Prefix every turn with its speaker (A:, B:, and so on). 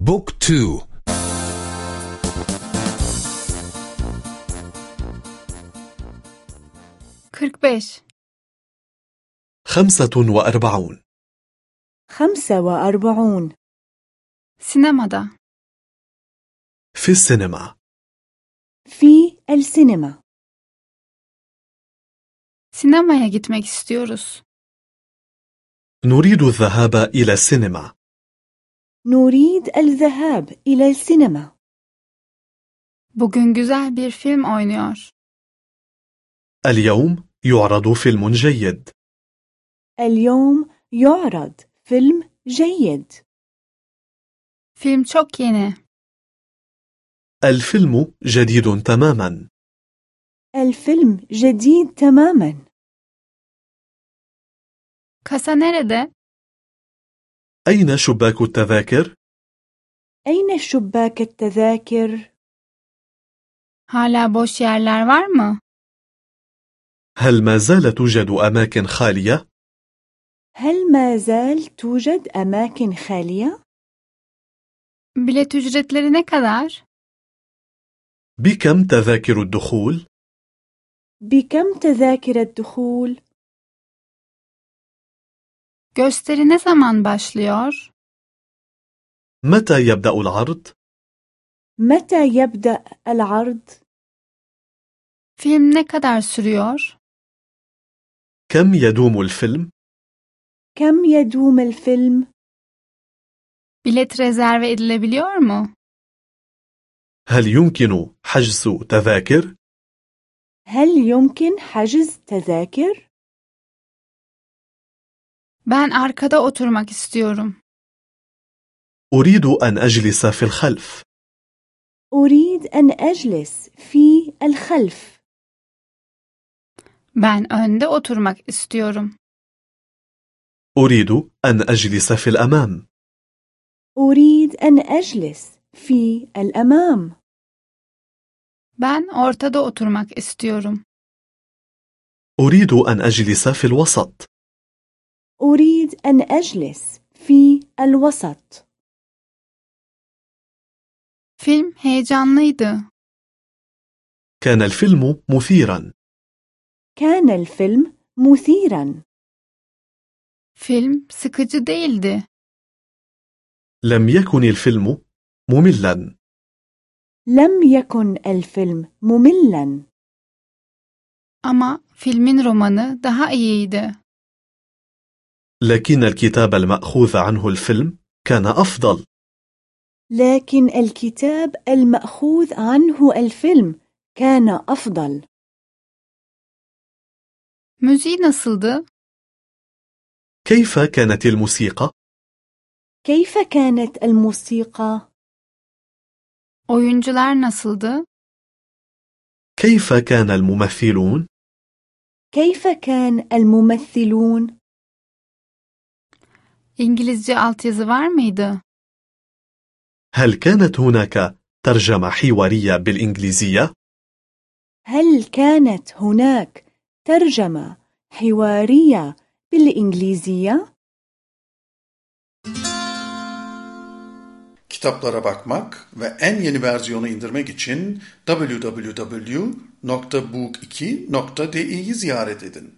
A: بوك تو.
B: كرك بيش
C: خمسة وأربعون.
D: خمسة وأربعون.
B: sinemada
C: في السينما.
D: في السينما.
B: sinemaya gitmek istiyoruz.
C: نريد الذهاب إلى السينما.
D: نريد الذهاب إلى السينما
B: Bugün güzel bir film oynuyor.
C: اليوم يعرض فيلم جيد
D: اليوم يعرض فيلم جيد
B: Film çok yeni.
C: الفيلم جديد تماما
D: الفيلم جديد تماما
B: Kasa nerede?
C: أين شباك التذاكر؟
D: أين شباك التذاكر؟
B: Hala boş yerler var mı?
C: هل ما زال توجد أماكن خالية؟
D: هل ما زال توجد أماكن خالية؟
B: Bilet ücretleri ne kadar?
C: بكم تذاكر الدخول؟
D: بكم تذاكر الدخول؟
B: Gösteri ne zaman başlıyor?
C: متى يبدأ العرض؟
D: متى يبدأ العرض؟
B: Film ne kadar sürüyor?
C: كم يدوم الفيلم؟
D: كم يدوم الفيلم؟
B: Bilet rezerve edilebiliyor mu?
C: هل يمكن حجز تذاكر؟
D: هل يمكن حجز تذاكر؟
B: Ben arkada oturmak istiyorum.
C: أريد أن أجلس في الخلف
D: أريد أن أجلس في الخلف
B: Ben önde oturmak istiyorum.
C: أريد أن أجلس في الأمام
D: أريد أن أجلس في الأمام
B: Ben ortada oturmak istiyorum.
C: أريد أن أجلس في الوسط
D: أريد أن أجلس في الوسط
B: Film heyecanlıydı.
C: كان الفيلم مثيرا
D: كان الفيلم مثيرا
B: Film sıkıcı değildi.
C: لم يكن الفيلم مملا
D: لم يكن الفيلم مملا
B: Ama filmin romanı daha iyiydi.
C: لكن الكتاب المأخوذ عنه الفيلم كان أفضل
D: لكن الكتاب المأخوذ عنه الفيلم كان أفضل
B: Müziği nasıldı?
C: كيف كانت الموسيقى؟
D: كيف كانت الموسيقى؟
B: Oyuncular nasıldı?
C: كيف كان الممثلون؟
D: كيف كان الممثلون؟
B: İngilizce altyazı var mıydı?
C: هل كانت هناك ترجمة حوارية بالإنجليزية؟
D: هل كانت هناك ترجمة حوارية بالإنجليزية؟
E: Kitaplara bakmak ve en yeni versiyonu indirmek için www.book2.di'yi ziyaret edin.